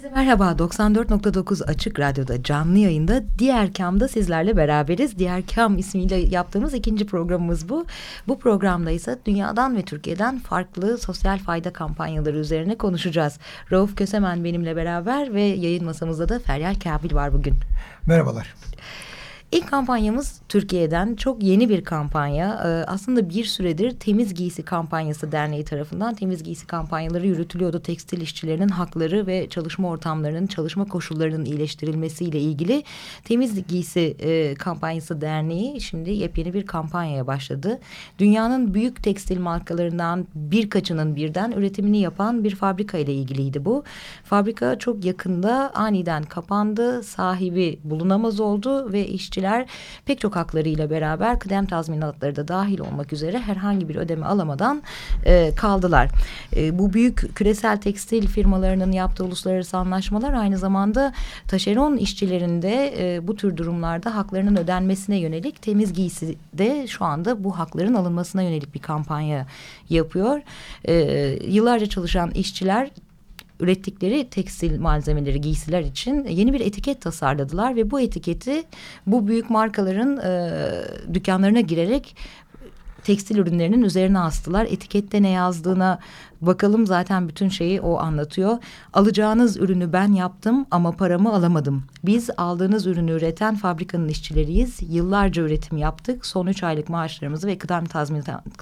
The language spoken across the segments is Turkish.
Herkese merhaba. 94.9 Açık Radyo'da canlı yayında Diğer Kam'da sizlerle beraberiz. Diğer Kam ismiyle yaptığımız ikinci programımız bu. Bu programda ise dünyadan ve Türkiye'den farklı sosyal fayda kampanyaları üzerine konuşacağız. Rauf Kösemen benimle beraber ve yayın masamızda da Feryal Kabil var bugün. Merhabalar. İlk kampanyamız Türkiye'den çok yeni bir kampanya. Ee, aslında bir süredir Temiz Giysi Kampanyası Derneği tarafından temiz giysi kampanyaları yürütülüyordu. Tekstil işçilerinin hakları ve çalışma ortamlarının, çalışma koşullarının iyileştirilmesiyle ilgili Temiz Giysi e, Kampanyası Derneği şimdi yepyeni bir kampanyaya başladı. Dünyanın büyük tekstil markalarından birkaçının birden üretimini yapan bir fabrika ile ilgiliydi bu. Fabrika çok yakında aniden kapandı. Sahibi bulunamaz oldu ve işçi işçiler pek çok haklarıyla beraber kıdem tazminatları da dahil olmak üzere herhangi bir ödeme alamadan e, kaldılar. E, bu büyük küresel tekstil firmalarının yaptığı uluslararası anlaşmalar aynı zamanda taşeron işçilerinde e, bu tür durumlarda haklarının ödenmesine yönelik temiz giysi de şu anda bu hakların alınmasına yönelik bir kampanya yapıyor. E, yıllarca çalışan işçiler ürettikleri tekstil malzemeleri, giysiler için yeni bir etiket tasarladılar ve bu etiketi bu büyük markaların e, dükkanlarına girerek tekstil ürünlerinin üzerine astılar. Etikette ne yazdığına bakalım zaten bütün şeyi o anlatıyor. Alacağınız ürünü ben yaptım ama paramı alamadım. Biz aldığınız ürünü üreten fabrikanın işçileriyiz. Yıllarca üretim yaptık. Son üç aylık maaşlarımızı ve kıdem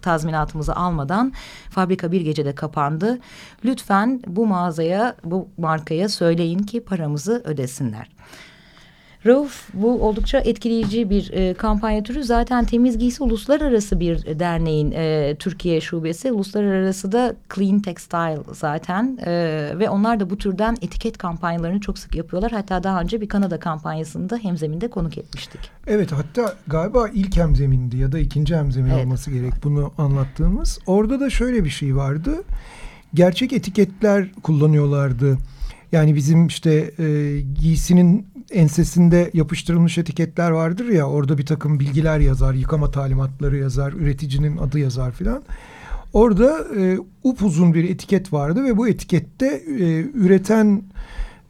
tazminatımızı almadan fabrika bir gecede kapandı. Lütfen bu mağazaya, bu markaya söyleyin ki paramızı ödesinler. Rauf bu oldukça etkileyici bir e, kampanya türü. Zaten Temiz Giysi Uluslararası bir derneğin e, Türkiye şubesi. Uluslararası da Clean Textile zaten. E, ve onlar da bu türden etiket kampanyalarını çok sık yapıyorlar. Hatta daha önce bir Kanada kampanyasında hemzeminde konuk etmiştik. Evet hatta galiba ilk hemzemindi ya da ikinci hemzemin evet. olması gerek bunu anlattığımız. Orada da şöyle bir şey vardı. Gerçek etiketler kullanıyorlardı. Yani bizim işte e, giysinin ensesinde yapıştırılmış etiketler vardır ya orada bir takım bilgiler yazar, yıkama talimatları yazar, üreticinin adı yazar filan. Orada e, upuzun bir etiket vardı ve bu etikette e, üreten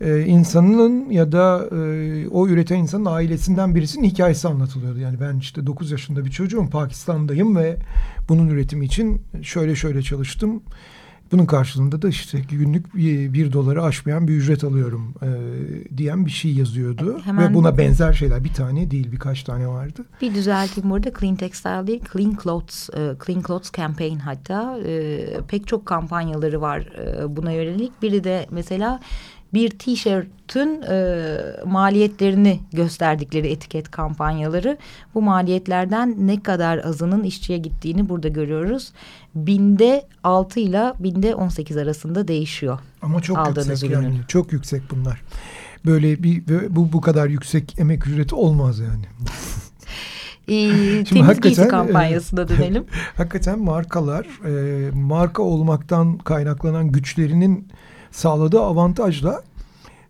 e, insanın ya da e, o üreten insanın ailesinden birisinin hikayesi anlatılıyordu. Yani ben işte 9 yaşında bir çocuğum Pakistan'dayım ve bunun üretimi için şöyle şöyle çalıştım. Bunun karşılığında da işte günlük bir, doları aşmayan bir ücret alıyorum e, diyen bir şey yazıyordu. Hemen Ve buna benzer şeyler bir tane değil birkaç tane vardı. Bir düzelteyim burada Clean Textile değil Clean Clothes, e, Clean Clothes Campaign hatta e, pek çok kampanyaları var e, buna yönelik. Biri de mesela bir tişörtün e, maliyetlerini gösterdikleri etiket kampanyaları. Bu maliyetlerden ne kadar azının işçiye gittiğini burada görüyoruz. Binde altı ile binde on sekiz arasında değişiyor. Ama çok yüksek ürünün. yani çok yüksek bunlar. Böyle bir bu bu kadar yüksek emek ücreti olmaz yani. Ee, temiz giysi kampanyasına e, dönelim. hakikaten markalar e, marka olmaktan kaynaklanan güçlerinin sağladığı avantajla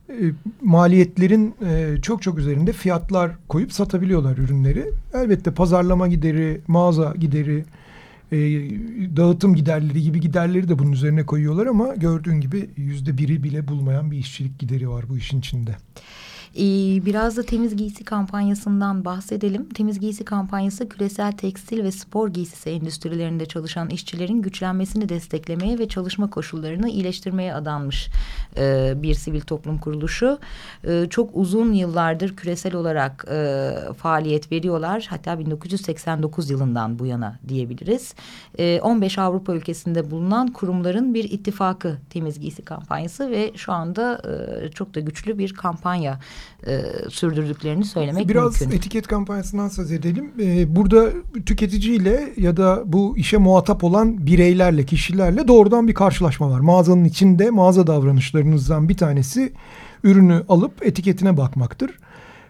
e, maliyetlerin e, çok çok üzerinde fiyatlar koyup satabiliyorlar ürünleri. Elbette pazarlama gideri, mağaza gideri, e, dağıtım giderleri gibi giderleri de bunun üzerine koyuyorlar ama gördüğün gibi yüzde biri bile bulmayan bir işçilik gideri var bu işin içinde. Ee, biraz da temiz giysi kampanyasından bahsedelim. Temiz giysi kampanyası küresel tekstil ve spor giysisi endüstrilerinde çalışan işçilerin güçlenmesini desteklemeye ve çalışma koşullarını iyileştirmeye adanmış e, bir sivil toplum kuruluşu. E, çok uzun yıllardır küresel olarak e, faaliyet veriyorlar. Hatta 1989 yılından bu yana diyebiliriz. E, 15 Avrupa ülkesinde bulunan kurumların bir ittifakı temiz giysi kampanyası ve şu anda e, çok da güçlü bir kampanya e, sürdürdüklerini söylemek Biraz mümkün. Biraz etiket kampanyasından söz edelim. Ee, burada tüketiciyle ya da bu işe muhatap olan bireylerle, kişilerle doğrudan bir karşılaşma var. Mağazanın içinde mağaza davranışlarınızdan bir tanesi ürünü alıp etiketine bakmaktır.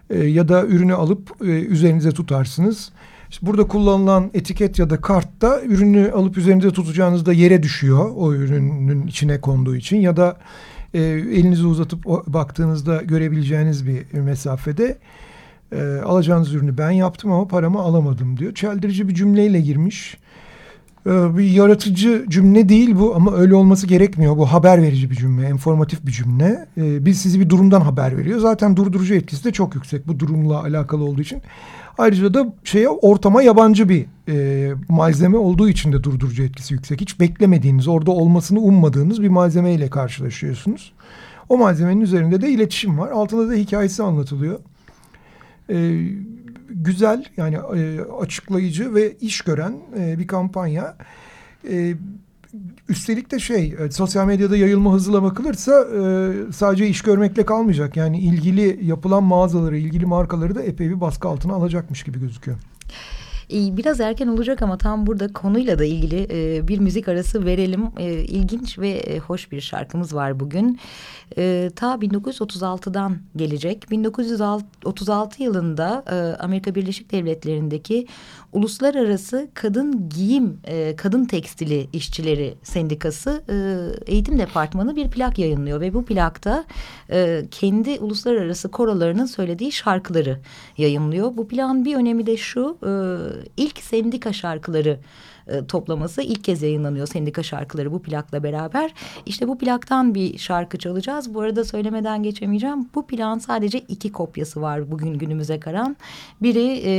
Ee, ya da ürünü alıp e, üzerinize tutarsınız. İşte burada kullanılan etiket ya da kartta ürünü alıp üzerinize tutacağınızda yere düşüyor o ürünün içine konduğu için ya da e, elinizi uzatıp o, baktığınızda görebileceğiniz bir mesafede e, alacağınız ürünü ben yaptım ama paramı alamadım diyor. Çeldirici bir cümleyle girmiş. E, bir yaratıcı cümle değil bu ama öyle olması gerekmiyor. Bu haber verici bir cümle, informatif bir cümle. E, biz sizi bir durumdan haber veriyor. Zaten durdurucu etkisi de çok yüksek bu durumla alakalı olduğu için. Ayrıca da şeye ortama yabancı bir e, malzeme olduğu için de durdurucu etkisi yüksek. Hiç beklemediğiniz, orada olmasını ummadığınız bir malzeme ile karşılaşıyorsunuz. O malzemenin üzerinde de iletişim var. Altında da hikayesi anlatılıyor. E, güzel yani e, açıklayıcı ve iş gören e, bir kampanya. E, üstelik de şey sosyal medyada yayılma hızına bakılırsa sadece iş görmekle kalmayacak. Yani ilgili yapılan mağazaları, ilgili markaları da epey bir baskı altına alacakmış gibi gözüküyor. Biraz erken olacak ama tam burada konuyla da ilgili e, bir müzik arası verelim. E, ilginç ve e, hoş bir şarkımız var bugün. Ta 1936'dan gelecek. 1936 yılında Amerika Birleşik Devletleri'ndeki Uluslararası Kadın Giyim, Kadın Tekstili İşçileri Sendikası Eğitim Departmanı bir plak yayınlıyor. Ve bu plakta kendi uluslararası korolarının söylediği şarkıları yayınlıyor. Bu plağın bir önemi de şu... İlk sendika şarkıları e, toplaması ilk kez yayınlanıyor sendika şarkıları bu plakla beraber. İşte bu plaktan bir şarkı çalacağız. Bu arada söylemeden geçemeyeceğim. Bu plağın sadece iki kopyası var bugün günümüze karan. Biri e,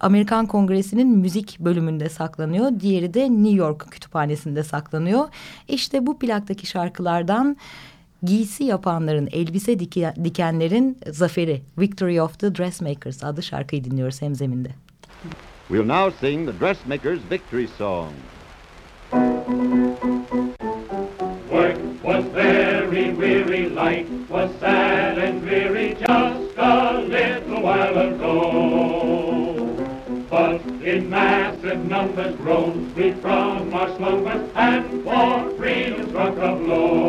Amerikan Kongresi'nin müzik bölümünde saklanıyor. Diğeri de New York kütüphanesinde saklanıyor. İşte bu plaktaki şarkılardan giysi yapanların, elbise dikenlerin zaferi Victory of the Dressmakers adlı şarkıyı dinliyoruz hemzeminde. We'll now sing the dressmaker's victory song. Work was very weary, life was sad and dreary just a little while ago. But in massive numbers rose we from our slumbers and for freedom struck a blow.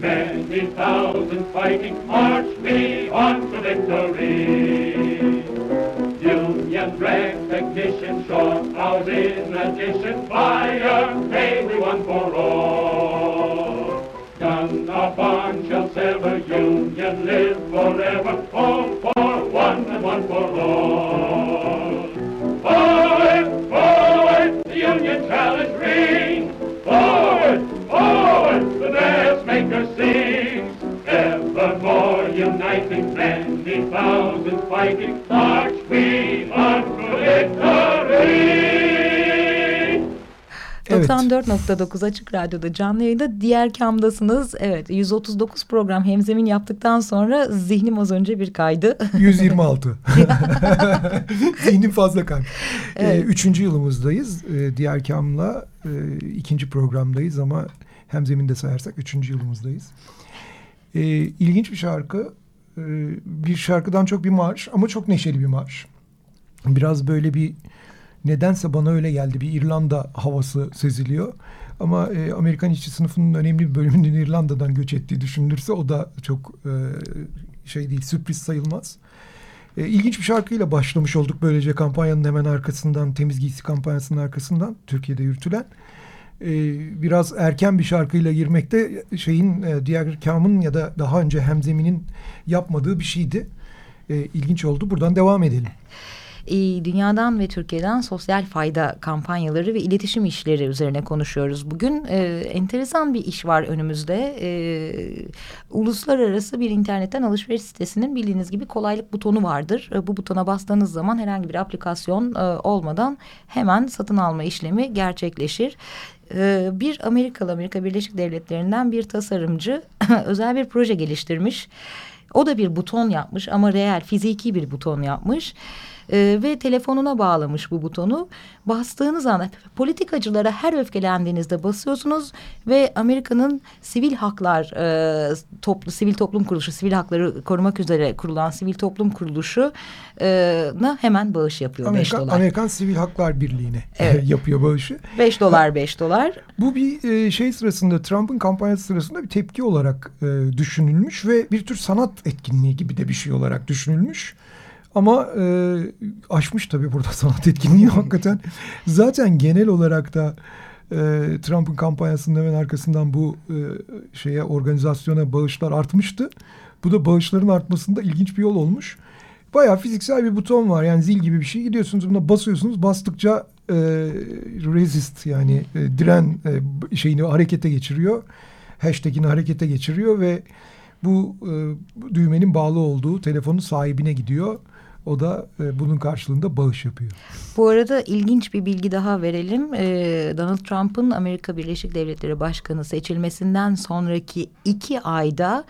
Uniting many thousands fighting, march me on to victory. Union recognition, short hours in addition, fire, may we one for all. None of bond shall sever, Union live forever, all for one and one for all. Sings. Evermore uniting many thousands fighting, march we on to victory. Evet. 94.9 Açık Radyo'da canlı yayında diğer kamdasınız. Evet 139 program hemzemin yaptıktan sonra zihnim az önce bir kaydı. 126. Zihnim fazla kaydı. Evet. Ee, üçüncü yılımızdayız. Ee, diğer kamla e, ikinci programdayız ama hemzeminde sayarsak üçüncü yılımızdayız. Ee, ilginç bir şarkı. Ee, bir şarkıdan çok bir marş ama çok neşeli bir marş. Biraz böyle bir nedense bana öyle geldi. Bir İrlanda havası seziliyor. Ama e, Amerikan işçi sınıfının önemli bir bölümünün İrlanda'dan göç ettiği düşünülürse o da çok e, şey değil sürpriz sayılmaz. E, ilginç bir şarkıyla başlamış olduk böylece kampanyanın hemen arkasından temiz giysi kampanyasının arkasından Türkiye'de yürütülen. E, biraz erken bir şarkıyla girmekte şeyin e, diğer kamın ya da daha önce Hemzemi'nin yapmadığı bir şeydi. E, ilginç oldu. Buradan devam edelim e, dünyadan ve Türkiye'den sosyal fayda kampanyaları ve iletişim işleri üzerine konuşuyoruz. Bugün e, enteresan bir iş var önümüzde. E, uluslararası bir internetten alışveriş sitesinin bildiğiniz gibi kolaylık butonu vardır. E, bu butona bastığınız zaman herhangi bir aplikasyon e, olmadan hemen satın alma işlemi gerçekleşir e, bir Amerikalı Amerika Birleşik Devletleri'nden bir tasarımcı özel bir proje geliştirmiş. O da bir buton yapmış ama reel fiziki bir buton yapmış e, ve telefonuna bağlamış bu butonu. Bastığınız anda politikacılara her öfkelendiğinizde basıyorsunuz ve Amerika'nın sivil haklar e, toplu sivil toplum kuruluşu, sivil hakları korumak üzere kurulan sivil toplum kuruluşu e, na hemen bağış yapıyor Amerika, 5 dolar. Amerikan Sivil Haklar Birliği'ne evet. yapıyor bağışı. 5 dolar 5 dolar. Bu bir e, şey sırasında Trump'ın kampanyası sırasında bir tepki olarak e, düşünülmüş ve bir tür sanat etkinliği gibi de bir şey olarak düşünülmüş. Ama e, aşmış tabii burada sanat etkinliği hakikaten. Zaten genel olarak da e, Trump'ın kampanyasının hemen arkasından bu e, şeye organizasyona bağışlar artmıştı. Bu da bağışların artmasında ilginç bir yol olmuş. Bayağı fiziksel bir buton var yani zil gibi bir şey gidiyorsunuz buna basıyorsunuz bastıkça e, resist yani e, diren e, şeyini harekete geçiriyor. Hashtag'ini harekete geçiriyor ve bu e, düğmenin bağlı olduğu telefonun sahibine gidiyor. O da e, bunun karşılığında bağış yapıyor. Bu arada ilginç bir bilgi daha verelim. E, Donald Trump'ın Amerika Birleşik Devletleri Başkanı seçilmesinden sonraki iki ayda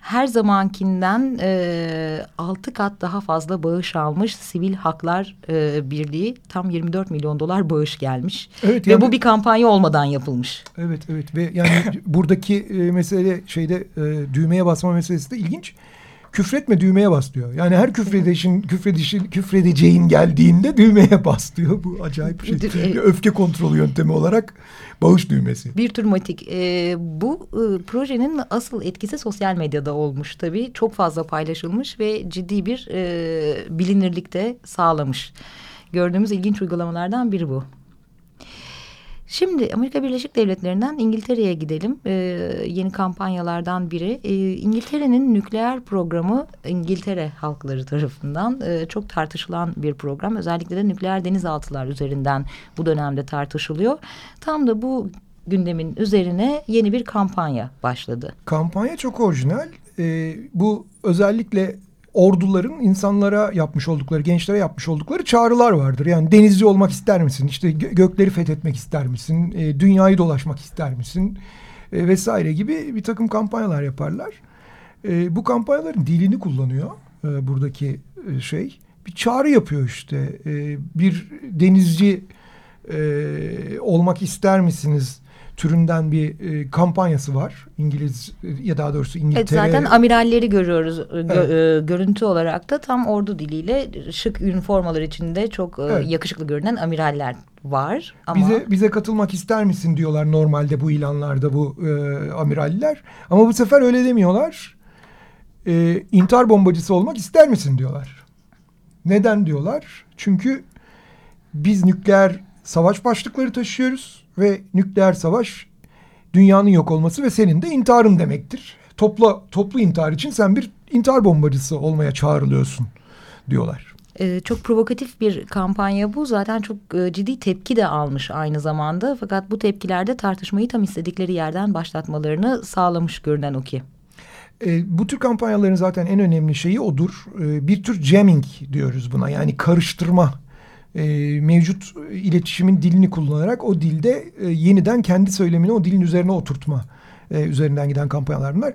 her zamankinden e, 6 kat daha fazla bağış almış Sivil Haklar e, Birliği tam 24 milyon dolar bağış gelmiş. Evet, yani, ve bu bir kampanya olmadan yapılmış. Evet evet ve yani buradaki e, mesele şeyde e, düğmeye basma meselesi de ilginç küfretme düğmeye bas diyor. Yani her küfredişin, küfredişin, küfredeceğin geldiğinde düğmeye bas diyor. Bu acayip bir şey. Bir öfke kontrolü yöntemi olarak bağış düğmesi. Bir tür matik. E, bu e, projenin asıl etkisi sosyal medyada olmuş tabii. Çok fazla paylaşılmış ve ciddi bir e, bilinirlik de sağlamış. Gördüğümüz ilginç uygulamalardan biri bu. Şimdi Amerika Birleşik Devletleri'nden İngiltere'ye gidelim. Ee, yeni kampanyalardan biri. Ee, İngiltere'nin nükleer programı İngiltere halkları tarafından e, çok tartışılan bir program. Özellikle de nükleer denizaltılar üzerinden bu dönemde tartışılıyor. Tam da bu gündemin üzerine yeni bir kampanya başladı. Kampanya çok orijinal. Ee, bu özellikle orduların insanlara yapmış oldukları, gençlere yapmış oldukları çağrılar vardır. Yani denizci olmak ister misin? İşte gökleri fethetmek ister misin? E, dünyayı dolaşmak ister misin? E, vesaire gibi bir takım kampanyalar yaparlar. E, bu kampanyaların dilini kullanıyor e, buradaki e, şey. Bir çağrı yapıyor işte. E, bir denizci e, olmak ister misiniz? Türünden bir e, kampanyası var. İngiliz ya daha doğrusu İngiltere. Evet, zaten amiralleri görüyoruz gö evet. e, görüntü olarak da tam ordu diliyle şık üniformalar içinde çok e, evet. yakışıklı görünen amiraller var. Ama... Bize bize katılmak ister misin diyorlar normalde bu ilanlarda bu e, amiraller. Ama bu sefer öyle demiyorlar. E, intihar bombacısı olmak ister misin diyorlar. Neden diyorlar? Çünkü biz nükleer savaş başlıkları taşıyoruz ve nükleer savaş dünyanın yok olması ve senin de intiharın demektir. Toplu, toplu intihar için sen bir intihar bombacısı olmaya çağrılıyorsun diyorlar. Ee, çok provokatif bir kampanya bu. Zaten çok e, ciddi tepki de almış aynı zamanda. Fakat bu tepkilerde tartışmayı tam istedikleri yerden başlatmalarını sağlamış görünen o ki. E, bu tür kampanyaların zaten en önemli şeyi odur. E, bir tür jamming diyoruz buna. Yani karıştırma e, mevcut iletişimin dilini kullanarak o dilde e, yeniden kendi söylemini o dilin üzerine oturtma e, üzerinden giden kampanyalar bunlar.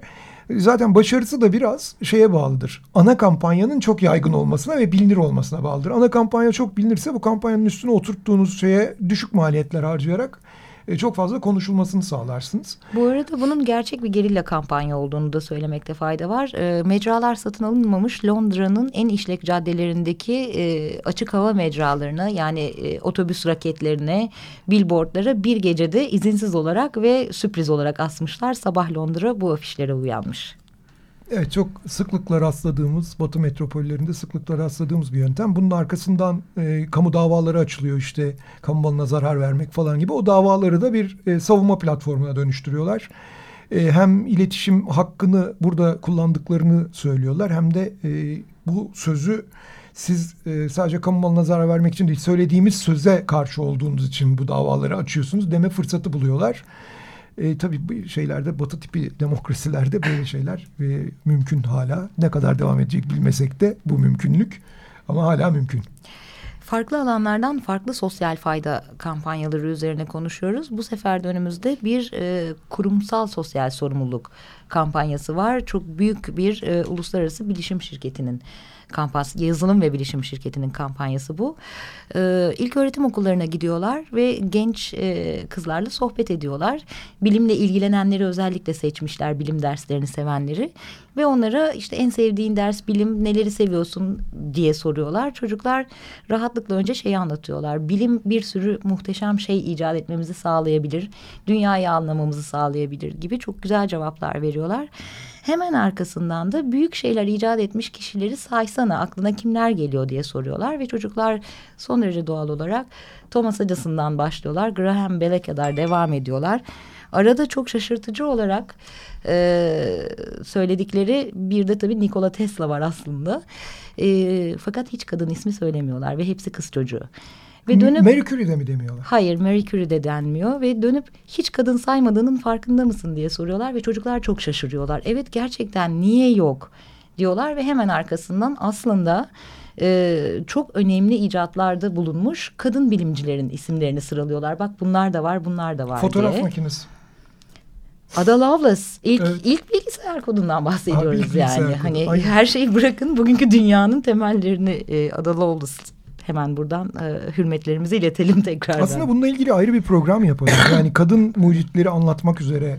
Zaten başarısı da biraz şeye bağlıdır. Ana kampanyanın çok yaygın olmasına ve bilinir olmasına bağlıdır. Ana kampanya çok bilinirse bu kampanyanın üstüne oturttuğunuz şeye düşük maliyetler harcayarak e, çok fazla konuşulmasını sağlarsınız. Bu arada bunun gerçek bir gerilla kampanya olduğunu da söylemekte fayda var. E, mecralar satın alınmamış Londra'nın en işlek caddelerindeki e, açık hava mecralarına yani e, otobüs raketlerine, billboardlara bir gecede izinsiz olarak ve sürpriz olarak asmışlar. Sabah Londra bu afişlere uyanmış. Evet çok sıklıkla rastladığımız Batı metropollerinde sıklıkla rastladığımız bir yöntem. Bunun arkasından e, kamu davaları açılıyor işte kamu malına zarar vermek falan gibi. O davaları da bir e, savunma platformuna dönüştürüyorlar. E, hem iletişim hakkını burada kullandıklarını söylüyorlar hem de e, bu sözü siz e, sadece kamu malına zarar vermek için değil söylediğimiz söze karşı olduğunuz için bu davaları açıyorsunuz deme fırsatı buluyorlar. E, tabii bu şeylerde batı tipi demokrasilerde böyle şeyler e, mümkün hala. Ne kadar devam edecek bilmesek de bu mümkünlük ama hala mümkün. Farklı alanlardan farklı sosyal fayda kampanyaları üzerine konuşuyoruz. Bu sefer de önümüzde bir e, kurumsal sosyal sorumluluk kampanyası var. Çok büyük bir e, uluslararası bilişim şirketinin kampanyası, yazılım ve bilişim şirketinin kampanyası bu. Ee, ilk öğretim okullarına gidiyorlar ve genç e, kızlarla sohbet ediyorlar. Bilimle ilgilenenleri özellikle seçmişler, bilim derslerini sevenleri. Ve onlara işte en sevdiğin ders bilim, neleri seviyorsun diye soruyorlar. Çocuklar rahatlıkla önce şeyi anlatıyorlar. Bilim bir sürü muhteşem şey icat etmemizi sağlayabilir, dünyayı anlamamızı sağlayabilir gibi çok güzel cevaplar veriyorlar. Hemen arkasından da büyük şeyler icat etmiş kişileri saysana aklına kimler geliyor diye soruyorlar ve çocuklar son derece doğal olarak Thomas Edison'dan başlıyorlar. Graham Bell'e kadar devam ediyorlar. Arada çok şaşırtıcı olarak e, söyledikleri bir de tabii Nikola Tesla var aslında. E, fakat hiç kadın ismi söylemiyorlar ve hepsi kız çocuğu. Ve dönüp Marie Curie'de mi demiyorlar? Hayır Marie Curie'de denmiyor ve dönüp hiç kadın saymadığının farkında mısın diye soruyorlar ve çocuklar çok şaşırıyorlar. Evet gerçekten niye yok diyorlar ve hemen arkasından aslında e, çok önemli icatlarda bulunmuş kadın bilimcilerin isimlerini sıralıyorlar. Bak bunlar da var bunlar da var Fotoğraf diye. makinesi. Ada Lovelace ilk evet. ilk bilgisayar kodundan bahsediyoruz Abi, yani. Kodu. Hani Aynen. her şeyi bırakın bugünkü dünyanın temellerini e, Ada Lovelace hemen buradan e, hürmetlerimizi iletelim tekrar. Aslında bununla ilgili ayrı bir program yapalım. yani kadın mucitleri anlatmak üzere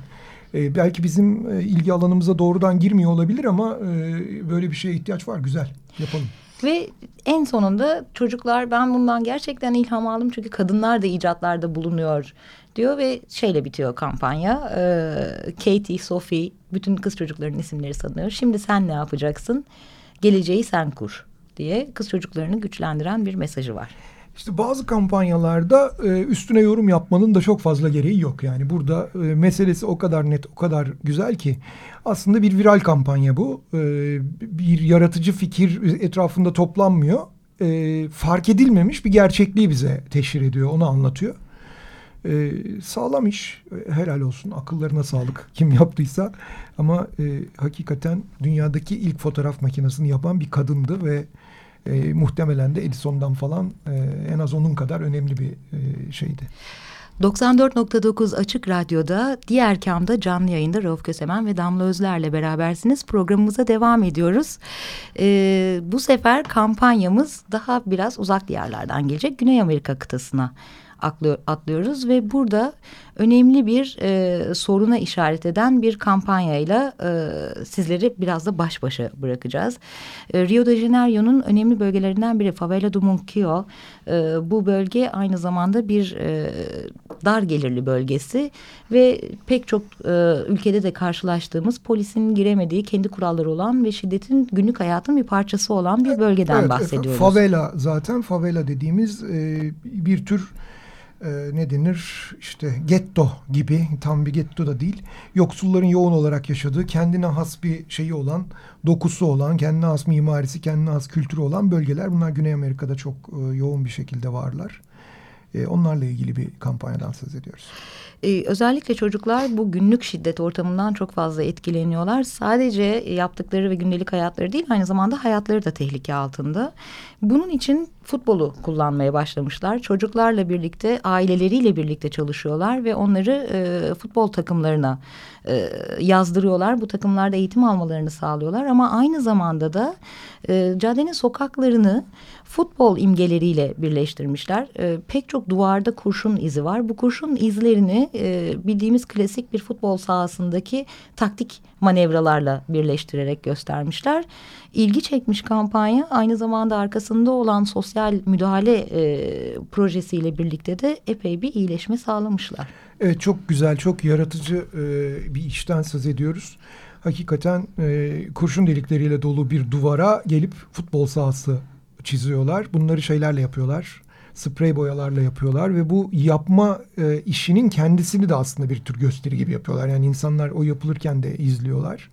e, belki bizim e, ilgi alanımıza doğrudan girmiyor olabilir ama e, böyle bir şeye ihtiyaç var. Güzel yapalım. Ve en sonunda çocuklar ben bundan gerçekten ilham aldım çünkü kadınlar da icatlarda bulunuyor diyor ve şeyle bitiyor kampanya. Ee, Katie, Sophie bütün kız çocukların isimleri sanıyor. Şimdi sen ne yapacaksın? Geleceği sen kur diye kız çocuklarını güçlendiren bir mesajı var. İşte bazı kampanyalarda e, üstüne yorum yapmanın da çok fazla gereği yok. Yani burada e, meselesi o kadar net, o kadar güzel ki aslında bir viral kampanya bu. E, bir yaratıcı fikir etrafında toplanmıyor. Fark edilmemiş bir gerçekliği bize teşhir ediyor, onu anlatıyor. Sağlam iş, helal olsun, akıllarına sağlık kim yaptıysa. Ama hakikaten dünyadaki ilk fotoğraf makinesini yapan bir kadındı ve e, muhtemelen de Edison'dan falan e, en az onun kadar önemli bir e, şeydi. 94.9 Açık Radyo'da diğer kamda canlı yayında Rauf Kösemen ve Damla Özler'le berabersiniz. Programımıza devam ediyoruz. Ee, bu sefer kampanyamız daha biraz uzak diyarlardan gelecek. Güney Amerika kıtasına atlıyoruz ve burada önemli bir e, soruna işaret eden bir kampanyayla e, sizleri biraz da baş başa bırakacağız. E, Rio de Janeiro'nun önemli bölgelerinden biri Favela do Monquio. E, bu bölge aynı zamanda bir e, dar gelirli bölgesi ve pek çok e, ülkede de karşılaştığımız polisin giremediği kendi kuralları olan ve şiddetin günlük hayatın bir parçası olan bir bölgeden evet, bahsediyoruz. Favela zaten favela dediğimiz e, bir tür e, ne denir işte getto gibi tam bir getto da değil yoksulların yoğun olarak yaşadığı kendine has bir şeyi olan dokusu olan kendine has mimarisi kendine has kültürü olan bölgeler bunlar Güney Amerika'da çok e, yoğun bir şekilde varlar. E, onlarla ilgili bir kampanyadan söz ediyoruz. Ee, özellikle çocuklar bu günlük şiddet ortamından çok fazla etkileniyorlar. Sadece yaptıkları ve gündelik hayatları değil aynı zamanda hayatları da tehlike altında. Bunun için futbolu kullanmaya başlamışlar. Çocuklarla birlikte, aileleriyle birlikte çalışıyorlar ve onları e, futbol takımlarına e, yazdırıyorlar. Bu takımlarda eğitim almalarını sağlıyorlar ama aynı zamanda da e, caddenin sokaklarını futbol imgeleriyle birleştirmişler. E, pek çok duvarda kurşun izi var. Bu kurşun izlerini e, bildiğimiz klasik bir futbol sahasındaki taktik manevralarla birleştirerek göstermişler. İlgi çekmiş kampanya aynı zamanda arkasında olan sosyal müdahale e, projesiyle birlikte de epey bir iyileşme sağlamışlar. Evet çok güzel, çok yaratıcı e, bir işten söz ediyoruz. Hakikaten e, kurşun delikleriyle dolu bir duvara gelip futbol sahası çiziyorlar. Bunları şeylerle yapıyorlar. Sprey boyalarla yapıyorlar ve bu yapma e, işinin kendisini de aslında bir tür gösteri gibi yapıyorlar. Yani insanlar o yapılırken de izliyorlar.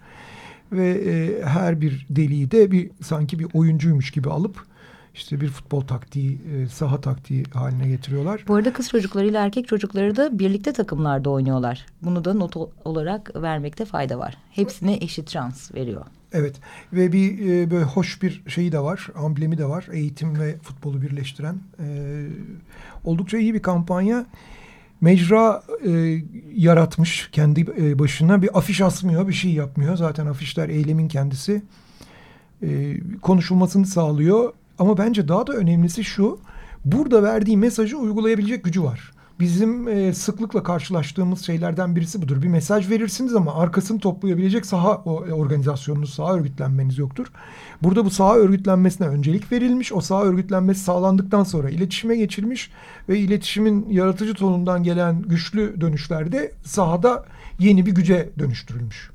Ve e, her bir deliği de bir sanki bir oyuncuymuş gibi alıp işte bir futbol taktiği, e, saha taktiği haline getiriyorlar. Bu arada kız çocuklarıyla erkek çocukları da birlikte takımlarda oynuyorlar. Bunu da not olarak vermekte fayda var. Hepsine eşit şans veriyor. Evet ve bir e, böyle hoş bir şeyi de var, amblemi de var. Eğitim ve futbolu birleştiren. E, oldukça iyi bir kampanya. Mecra e, yaratmış kendi e, başına. Bir afiş asmıyor, bir şey yapmıyor. Zaten afişler eylemin kendisi. E, konuşulmasını sağlıyor. Ama bence daha da önemlisi şu. Burada verdiği mesajı uygulayabilecek gücü var. Bizim e, sıklıkla karşılaştığımız şeylerden birisi budur. Bir mesaj verirsiniz ama arkasını toplayabilecek saha organizasyonunuz, saha örgütlenmeniz yoktur. Burada bu saha örgütlenmesine öncelik verilmiş. O saha örgütlenmesi sağlandıktan sonra iletişime geçilmiş ve iletişimin yaratıcı tonundan gelen güçlü dönüşlerde sahada yeni bir güce dönüştürülmüş.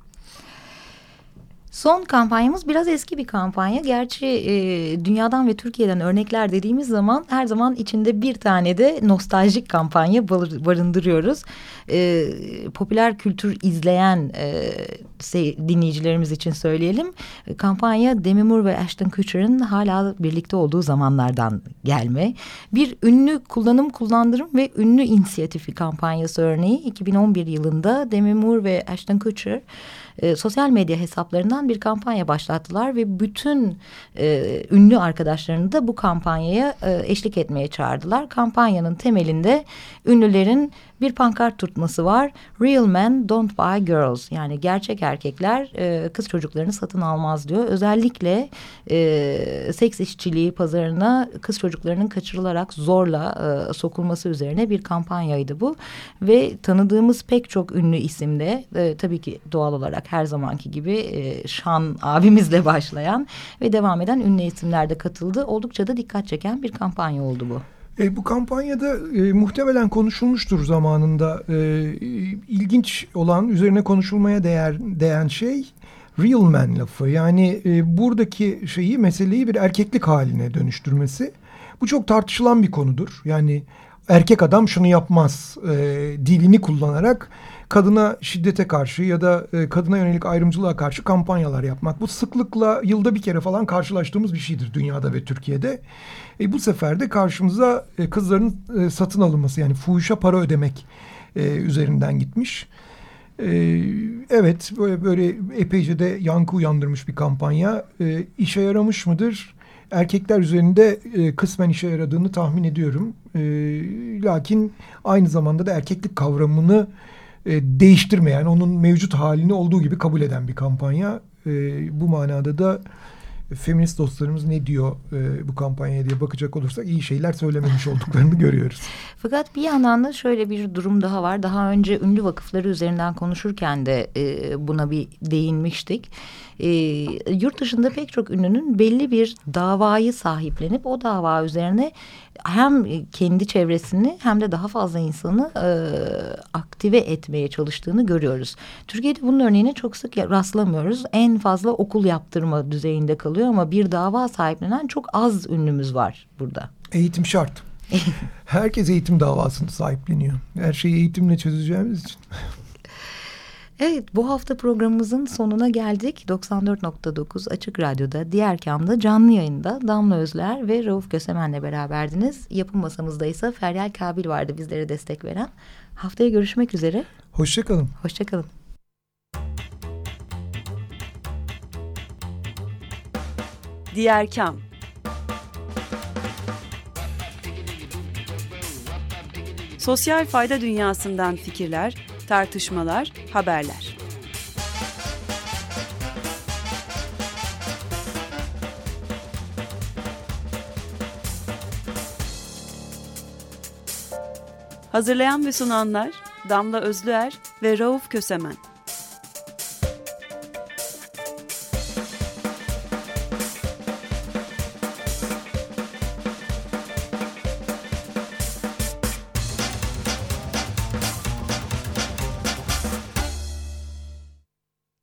Son kampanyamız biraz eski bir kampanya. Gerçi e, dünyadan ve Türkiye'den örnekler dediğimiz zaman her zaman içinde bir tane de nostaljik kampanya barındırıyoruz. E, popüler kültür izleyen e, dinleyicilerimiz için söyleyelim. Kampanya Demi Moore ve Ashton Kutcher'ın hala birlikte olduğu zamanlardan gelme. Bir ünlü kullanım kullandırım ve ünlü inisiyatifi kampanyası örneği 2011 yılında Demi Moore ve Ashton Kutcher e, sosyal medya hesaplarından bir kampanya başlattılar ve bütün e, ünlü arkadaşlarını da bu kampanyaya e, eşlik etmeye çağırdılar. Kampanyanın temelinde ünlülerin bir pankart tutması var. Real men don't buy girls. Yani gerçek erkekler e, kız çocuklarını satın almaz diyor. Özellikle e, seks işçiliği pazarına kız çocuklarının kaçırılarak zorla e, sokulması üzerine bir kampanyaydı bu. Ve tanıdığımız pek çok ünlü isimde e, tabii ki doğal olarak her zamanki gibi e, Şan abimizle başlayan ve devam eden ünlü isimler de katıldı. Oldukça da dikkat çeken bir kampanya oldu bu. E, bu kampanyada e, muhtemelen konuşulmuştur zamanında. E, ilginç olan, üzerine konuşulmaya değer değen şey real man lafı. Yani e, buradaki şeyi, meseleyi bir erkeklik haline dönüştürmesi. Bu çok tartışılan bir konudur. Yani erkek adam şunu yapmaz e, dilini kullanarak kadına şiddete karşı ya da e, kadına yönelik ayrımcılığa karşı kampanyalar yapmak. Bu sıklıkla yılda bir kere falan karşılaştığımız bir şeydir dünyada ve Türkiye'de. E, bu sefer de karşımıza e, kızların e, satın alınması yani fuhuşa para ödemek üzerinden gitmiş. Evet böyle, böyle epeyce de yankı uyandırmış bir kampanya. İşe yaramış mıdır? Erkekler üzerinde e, kısmen işe yaradığını tahmin ediyorum. E, lakin aynı zamanda da erkeklik kavramını e, değiştirmeyen, onun mevcut halini olduğu gibi kabul eden bir kampanya. E, bu manada da feminist dostlarımız ne diyor e, bu kampanyaya diye bakacak olursak iyi şeyler söylememiş olduklarını görüyoruz. Fakat bir yandan da şöyle bir durum daha var. Daha önce ünlü vakıfları üzerinden konuşurken de e, buna bir değinmiştik e, yurt dışında pek çok ünlünün belli bir davayı sahiplenip o dava üzerine hem kendi çevresini hem de daha fazla insanı e, aktive etmeye çalıştığını görüyoruz. Türkiye'de bunun örneğine çok sık rastlamıyoruz. En fazla okul yaptırma düzeyinde kalıyor ama bir dava sahiplenen çok az ünlümüz var burada. Eğitim şart. Herkes eğitim davasını sahipleniyor. Her şeyi eğitimle çözeceğimiz için. Evet bu hafta programımızın sonuna geldik. 94.9 Açık Radyo'da, diğer kamda canlı yayında Damla Özler ve Rauf Kösemen'le beraberdiniz. Yapım masamızda ise Feryal Kabil vardı bizlere destek veren. Haftaya görüşmek üzere. Hoşçakalın. Hoşçakalın. Diğer Kam Sosyal fayda dünyasından fikirler tartışmalar, haberler. Hazırlayan ve sunanlar Damla Özlüer ve Rauf Kösemen.